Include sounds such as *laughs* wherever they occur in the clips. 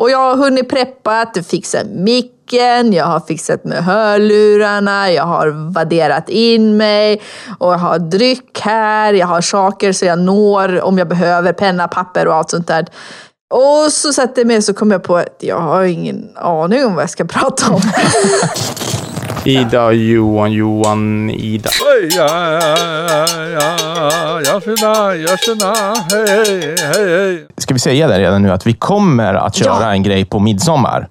Och jag har hunnit preppa, fixa micken, jag har fixat med hörlurarna, jag har vadderat in mig och jag har dryck här, jag har saker så jag når om jag behöver penna, papper och allt sånt där. Och så satte jag mig så kom jag på att jag har ingen aning om vad jag ska *laughs* prata om. Ida, Johan, Johan, Ida. Ska vi säga det redan nu att vi kommer att köra Ja. en grej på midsommar?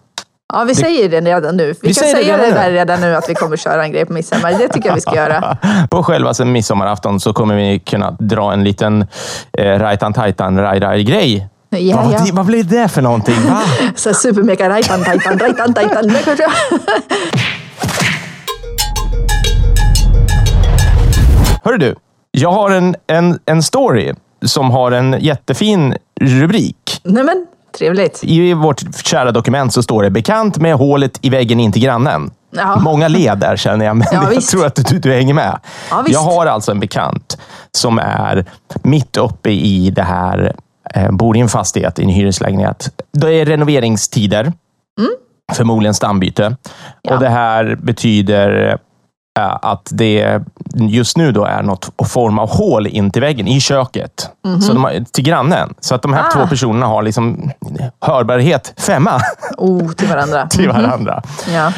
Ja, vi säger det redan nu. Vi, Vi kan säger det säga redan det redan nu att vi kommer köra en grej på midsommar. Det tycker jag vi ska göra. *laughs* På själva midsommarafton så kommer vi kunna dra en liten eh, rajtan tajtan raj raj grej. Ja, vad, ja. vad blir det för någonting? Va? *laughs* Så supermega rajtan, tajtan, rajtan, tajtan. *laughs* Hörru du, jag har en, en, en story som har en jättefin rubrik. Nej men, trevligt. I vårt kära dokument så står det bekant med hålet i väggen in till grannen. Ja. Många led där känner jag, men Ja, jag visst. tror att du, du hänger med. Ja, jag har alltså en bekant som är mitt uppe i det här, eh, bor i en fastighet, i en hyreslägenhet. Det är renoveringstider. Förmodligen stambyte. Mm. Ja. Och Det här betyder eh, att det just nu då är något form av hål in till väggen i köket. Så de har, till grannen. Så att de här Mhm. Ah. två personerna har liksom hörbarhet femma Oh, till varandra. *laughs* till varandra. Ja.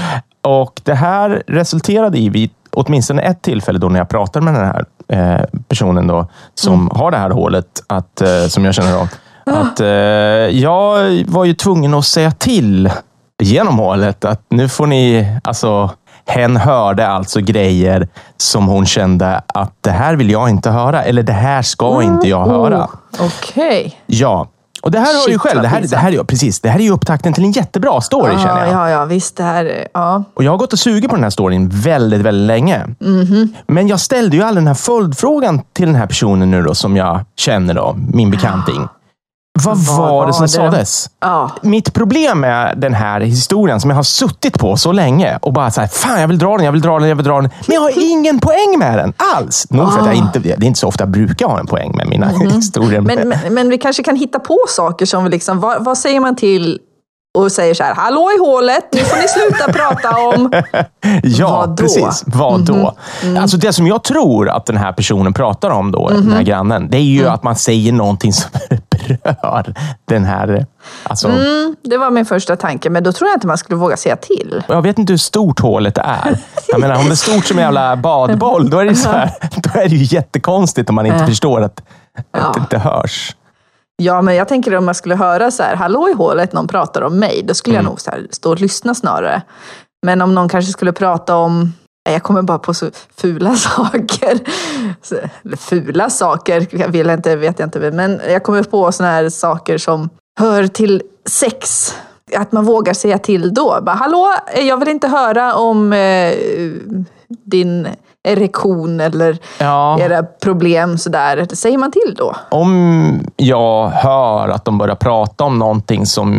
Och Det här resulterade i, vid åtminstone ett tillfälle då när jag pratade med den här eh, personen då, som Mm. har det här hålet, att, eh, som jag känner av, Ah. att eh, jag var ju tvungen att säga till genom hålet att nu får ni, alltså hen hörde alltså grejer som hon kände att det här vill jag inte höra, eller det här ska inte jag höra. Oh, Okej. Ja, och det här har du ju Shit, själv. Det här, det, här, är- precis, det här är ju upptakten till en jättebra story känner Ja, jag. ja, ja, visst. Det här, är- ja. Och jag har gått och sugit på den här storyn väldigt, väldigt länge. Mhm. Men jag ställde ju aldrig den här följdfrågan till den här personen nu då, som jag känner, då, min bekanting. Vad var det som sades? ja. Mitt problem med den här historien som jag har suttit på så länge och bara så här, fan jag vill dra den, jag vill dra den, jag vill dra den. Men jag har ingen poäng med den alls. Nog för att jag inte, det är inte så ofta jag brukar ha en poäng med mina *laughs* historier. Men, men, men vi kanske kan hitta på saker som liksom, vad, vad säger man till och säger så här, hallå i hålet, nu får ni sluta *laughs* prata om... *laughs* Ja, Vad då? precis. Vad då? Alltså det som jag tror att den här personen pratar om, då, den här grannen, det är ju att man säger någonting som *laughs* berör den här... Alltså, Mm, det var min första tanke, men då tror jag inte man skulle våga säga till. Jag vet inte hur stort hålet är. Jag menar, om det är stort som en jävla badboll, då är det, så här, då är det ju jättekonstigt om man inte förstår att, att det inte hörs. Ja, men jag tänker om man skulle höra så här, hallå i hålet, någon pratar om mig, då skulle jag nog så här, stå och lyssna snarare. Men om någon kanske skulle prata om, jag kommer bara på så fula *laughs* saker. Eller fula saker jag vill jag inte, vet jag inte, men jag kommer på såna här saker som hör till sex. Att man vågar säga till då. Bara, hallå, jag vill inte höra om eh, din erektion eller Ja. era problem sådär. Säger man till då? Om jag hör att de börjar prata om någonting som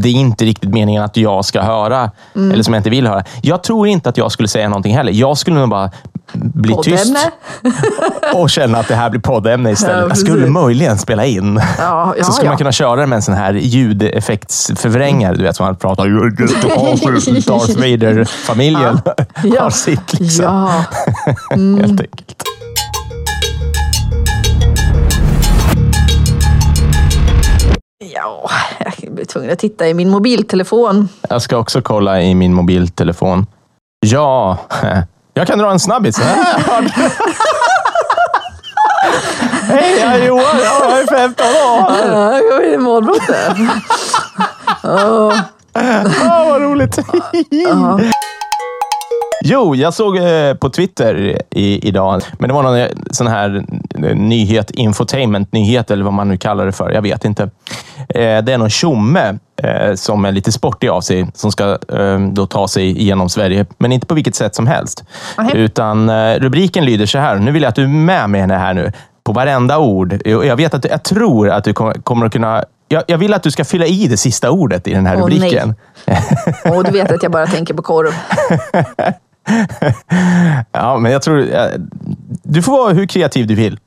det är inte riktigt meningen att jag ska höra, Mm. eller som jag inte vill höra. Jag tror inte att jag skulle säga någonting heller. Jag skulle nog bara bli tyst Poddämne? *laughs* och känna att det här blir poddämne istället. Ja, jag skulle möjligen spela in. Ja, ja, så skulle man kunna köra det med en sån här ljudeffektsförvrängare, du vet, som man pratar Darth Vader-familjen *laughs* Ja. *laughs* har sitt. Liksom. Ja, Helt enkelt. ja, jag blir tvungen att titta i min mobiltelefon. Jag ska också kolla i min mobiltelefon. Ja, jag kan dra en snabbis. Hej, jag är Johan. Jag är 15 år. Ja, Jag är målbrottet. Åh, vad roligt. Jo, jag såg eh, på Twitter i, idag, men det var någon eh, sån här eh, nyhet, infotainment-nyhet eller vad man nu kallar det för. Jag vet inte. Eh, Det är någon tjomme eh, som är lite sportig av sig, som ska eh, då ta sig igenom Sverige, men inte på vilket sätt som helst. Nähä. Utan rubriken lyder så här. Nu vill jag att du är med mig här nu, på varenda ord. Jag vet att jag tror att du kommer att kunna jag, jag vill att du ska fylla i det sista ordet i den här Åh, nej. rubriken. Och du vet att jag bara *laughs* tänker på korv. *laughs* Ja, men jag tror... eh, Du får vara hur kreativ du vill.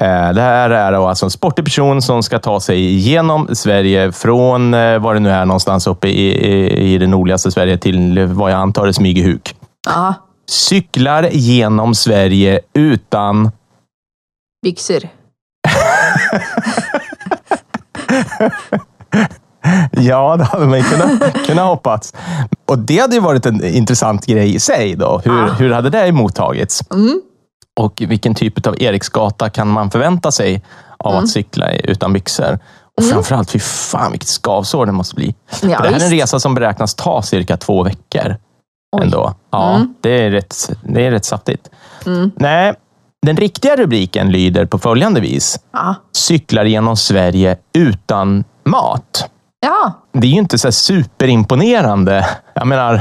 Eh, Det här är alltså en sportig person som ska ta sig genom Sverige från eh, var det nu är någonstans uppe i, i, i det nordligaste Sverige till vad jag antar är Smygehuk. Ja, Cyklar genom Sverige utan byxor. *laughs* *laughs* Ja, *laughs* det hade man kunnat, kunnat hoppats. Och det hade ju varit en intressant grej i sig. Då. Hur, Ja. hur hade det mottagits? Och vilken typ av Eriksgata kan man förvänta sig av att cykla utan byxor? Och framförallt, fy fan vilket skavsår det måste bli. Ja, det här är en visst. resa som beräknas ta cirka två veckor. Ändå. Ja, det, är rätt, det är rätt saftigt. Nej, den riktiga rubriken lyder på följande vis. Ja. Cyklar genom Sverige utan mat ja, Det är ju inte så här superimponerande. Jag menar,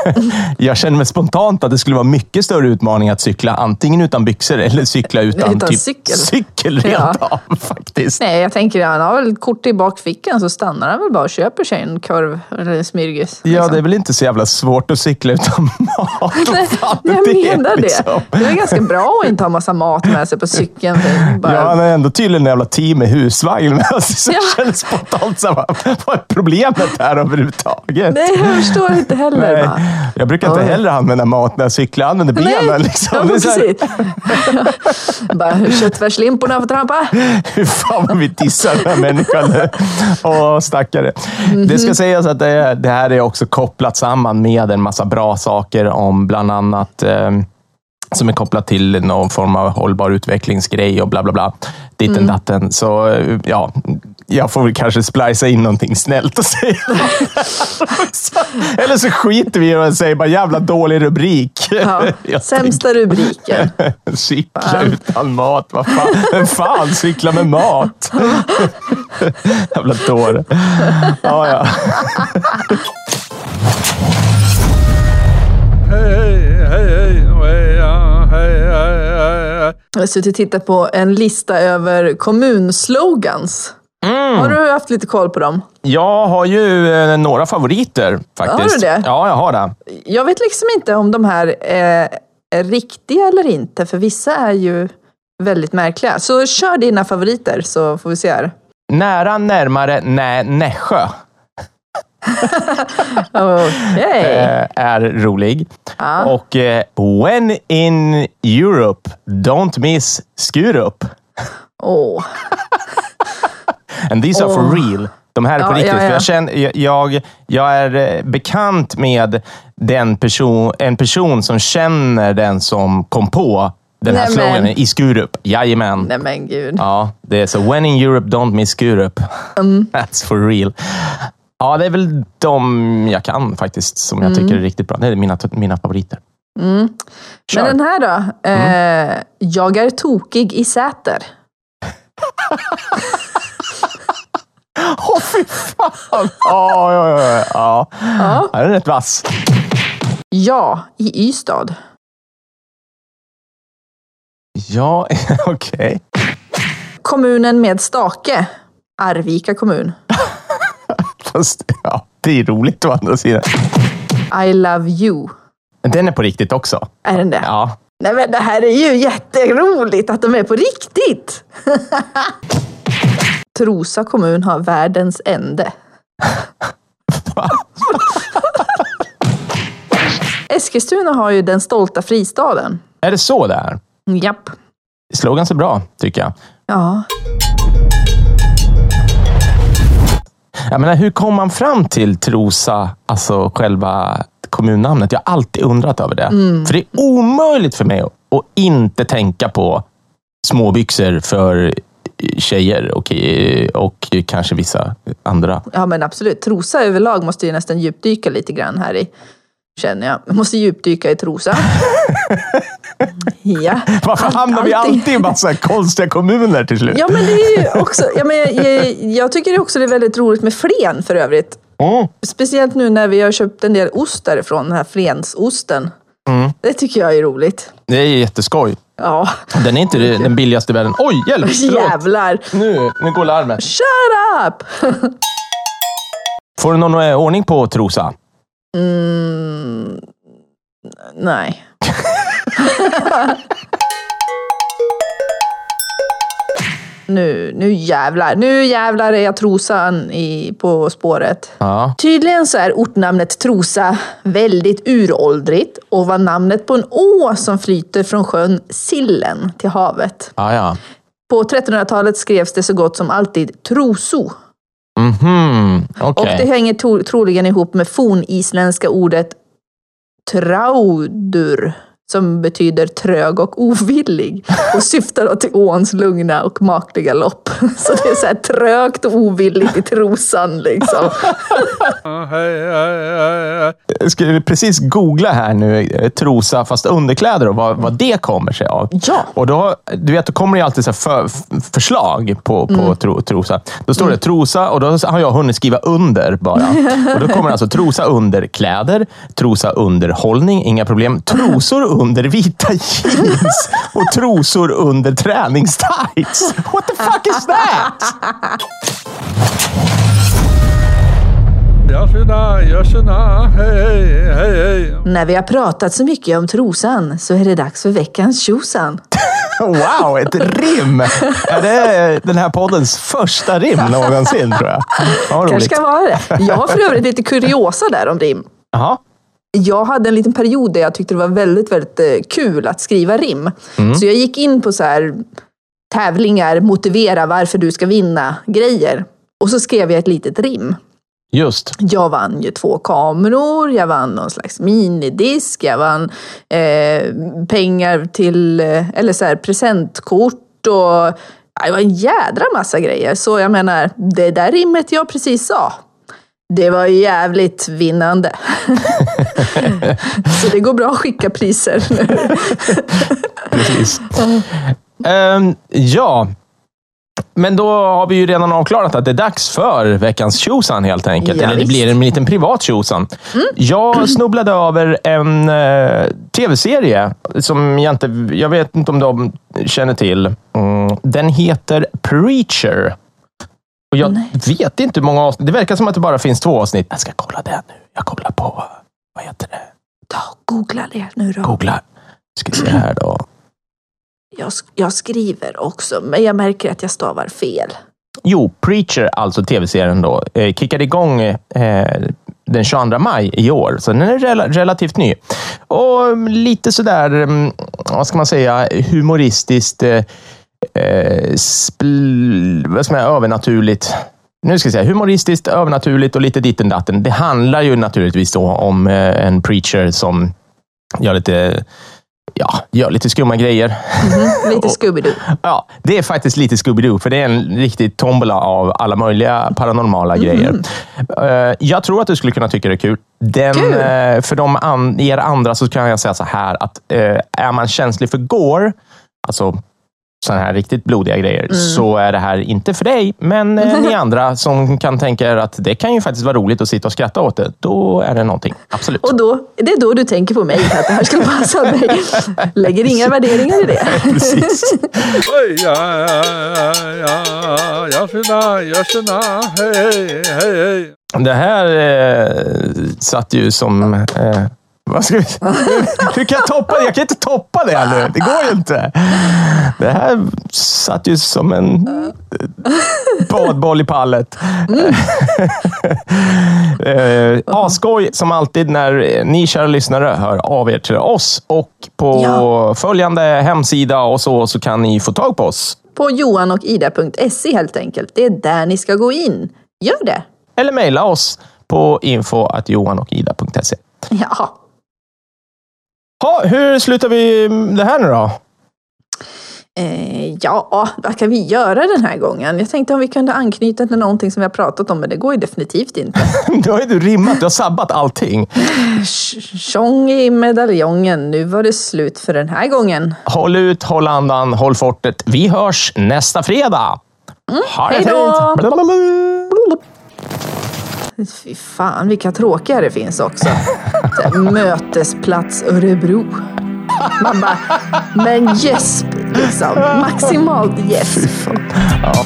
*laughs* jag känner mig spontant att det skulle vara mycket större utmaning att cykla antingen utan byxor eller cykla *laughs* utan, Utan typ cykel. cykel rent av, *laughs* faktiskt. Nej, jag tänker han har väl ett kort i bakfickan så stannar han väl bara och köper sig en korv eller en smyrgis. Ja, liksom. det är väl inte så jävla svårt att cykla utan mat. Nej, jag det, menar det. liksom. Det är ganska bra att inte ha massa mat med sig på cykeln. Bara... Ja, han är ändå tydligen en jävla team med husvagn. Alltså, så Ja. jag känner spontant så här, vad är problemet här överhuvudtaget? Nej, jag förstår inte heller. Nej. Va? Jag brukar inte Oj. heller använda mat när jag cyklar. Jag använder benen. Nej, Liksom. ja, precis. *laughs* bara köttfärslimporna får trampa. *laughs* Hur fan vad vi dissar den här människan. Åh, stackare. Mhm. Det ska sägas att det, det här är också kopplat samman med en massa bra saker om bland annat eh, som är kopplat till någon form av hållbar utvecklingsgrej och bla bla bla. Ditten Mm. datten. Så ja, jag får väl kanske splicea in någonting snällt och säga. *laughs* Eller så skiter vi i det och säger bara jävla dålig rubrik. Ja, *laughs* sämsta rubriken. *laughs* Cykla utan mat. Vad fan? Vem fan cyklar med mat? Jävla dåre. Ja, ja. Hej, hej, hej, hej, ja, hej, hej, hej, hej. Jag har suttit och tittat på en lista över kommunslogans. Mm. Har du haft lite koll på dem? Jag har ju eh, några favoriter faktiskt. Har du det? Ja, jag har det. Jag vet liksom inte om de här är, är riktiga eller inte, för vissa är ju väldigt märkliga. Så kör dina favoriter så får vi se här. Nära, närmare, nä, Nässjö *laughs* Okej. eh, är rolig. Ja. Och eh, When in Europe, don't miss Skurup. Åh. *laughs* And these are for real. De här är på Ja, riktigt. ja, För ja. jag, känner, jag, jag är eh, bekant med den person, en person som känner den som kom på den här sloganen i Skurup. Jajamän. Nej men gud. Ja, det är så. When in Europe, don't miss Skurup. Mm. *laughs* That's for real. Ja, det är väl de jag kan faktiskt, som Mm. jag tycker är riktigt bra. Det är mina, mina favoriter. Kör. Men den här då? Mm. Eh, jag är tokig i Säter. *laughs* Åh, fy fan! Ja, ja, ja. ja. ja. Den är rätt vass. Ja, i Ystad. Ja, *laughs* okej. Kommunen med stake. Arvika kommun. *laughs* Fast, ja, det är roligt å andra sidan. I love you. Den är på riktigt också. Är den det? Ja. Nej men det här är ju jätteroligt att de är på riktigt! *laughs* Trosa kommun har världens ände. *laughs* Eskilstuna har ju den stolta fristaden. Är det så det är? Japp. Slogan är bra, tycker jag. Ja. Jag menar, hur kom man fram till Trosa, alltså själva kommunnamnet? Jag har alltid undrat över det. För det är omöjligt för mig att inte tänka på småbyxor för tjejer och, och kanske vissa andra. ja men absolut. Trosa överlag måste ju nästan djupdyka lite grann här i. Känner jag. Jag måste djupdyka i Trosa. *laughs* ja. Varför Allt- hamnar vi alltid i massa konstiga kommuner till slut? Ja men det är ju också, ja, men jag, jag, jag tycker också det är väldigt roligt med Flen för övrigt. Mm. Speciellt nu när vi har köpt en del ost därifrån, den här Flensosten. Det tycker jag är roligt. Det är jätteskoj. Ja, Den är inte den billigaste i världen. Oj, hjälp! *laughs* Förlåt. jävlar. Nu, nu går larmet. Shut up! *laughs* Får du någon ordning på Trosa? Mm, nej. *laughs* nu, nu jävlar. Nu jävlar är jag Trosan i, på spåret. Ja. Tydligen så är ortnamnet Trosa väldigt uråldrigt och var namnet på en å som flyter från sjön Sillen till havet. Ja, ja. På 1300-talet skrevs det så gott som alltid Troso. Mhm, Och okej. det hänger to- troligen ihop med fornisländska ordet traudur som betyder trög och ovillig *laughs* och syftar då till åns lugna och makliga lopp. *laughs* Så det är så här trögt och ovilligt i trosan liksom. *laughs* Jag skulle precis googla här nu, eh, trosa fast underkläder och vad, vad det kommer sig av. Ja. Och då, du vet, då kommer det alltid så här för, förslag på, på Mm. tro, trosa. Då står det trosa och då har jag hunnit skriva under bara. Och då kommer det alltså trosa under kläder, trosa underhållning, inga problem. Trosor under vita jeans och trosor under träningstights. What the fuck is that? Hej, hej, hej. När vi har pratat så mycket om trosan så är det dags för veckans tjosan. Wow, ett rim! Är det den här poddens första rim någonsin, tror jag? Ja, Kanske ska vara det. Jag har för övrigt lite kuriosa där om rim. Jaha. Jag hade en liten period där jag tyckte det var väldigt, väldigt eh, kul att skriva rim. Så jag gick in på så här tävlingar, motivera varför du ska vinna grejer. Och så skrev jag ett litet rim. Just. Jag vann ju två kameror, jag vann någon slags minidisk, jag vann eh, pengar till, eh, eller så här, presentkort och ja, det var en jädra massa grejer. Så jag menar, det där rimmet jag precis sa, det var jävligt vinnande. *laughs* så det går bra att skicka priser nu. Precis. Ehm, ja, men då har vi ju redan avklarat att det är dags för veckans tjosan helt enkelt. Ja, Eller det blir en liten privat tjosan. Jag snubblade över en eh, tv-serie som jag inte... Jag vet inte om de känner till. Mm, den heter Preacher. Och jag vet inte hur många avsnitt. Det verkar som att det bara finns två avsnitt. Jag ska kolla det nu. Jag kollar på... Vad heter det? Ta googla det nu då. Googla. Ska se här då. Jag, jag skriver också, men jag märker att jag stavar fel. Jo, Preacher, alltså tv-serien då, eh, kickade igång eh, den 22 maj i år, så den är rela- relativt ny. Och lite sådär, mm, vad ska man säga, humoristiskt, eh, eh, spl- vad man säga, övernaturligt. Nu ska jag säga humoristiskt, övernaturligt och lite ditten datten. Det handlar ju naturligtvis då om eh, en preacher som gör lite, ja, gör lite skumma grejer. Lite *laughs* Scooby-Doo. Ja, det är faktiskt lite Scooby-Doo, för det är en riktig tombola av alla möjliga paranormala grejer. Eh, jag tror att du skulle kunna tycka det är kul. Den, Kul. eh, för de an, er andra så kan jag säga så här, att eh, är man känslig för gore, alltså sådana här riktigt blodiga grejer, så är det här inte för dig. Men eh, ni *laughs* andra som kan tänka er att det kan ju faktiskt vara roligt att sitta och skratta åt det, då är det någonting. Absolut. Och då, det är då du tänker på mig, att det här skulle passa mig. Lägger inga värderingar i det. Precis. Det här eh, satt ju som... Eh, vad ska vi, *laughs* hur kan jag toppa det? Jag kan inte toppa det nu. Det går ju inte. Det här satt ju som en badboll i pallet. eh, asskoj som alltid när ni kära lyssnare hör av er till oss. Och på Ja. följande hemsida och så, så kan ni få tag på oss. På johanochida.se helt enkelt. Det är där ni ska gå in. Gör det. Eller mejla oss på info.johanochida.se. Ja. Ha, hur slutar vi det här nu då? Eh, ja, vad kan vi göra den här gången? Jag tänkte om vi kunde anknyta till någonting som vi har pratat om, men det går ju definitivt inte. *laughs* Du har ju du rimmat, du har sabbat allting. Tjong i medaljongen, nu var det slut för den här gången. Håll ut, håll andan, håll fortet. Vi hörs nästa fredag. Ha det fint! Fy fan, vilka tråkiga det finns också. Mötesplats Örebro. Man bara, men gäsp liksom. Maximalt gäsp. Ja.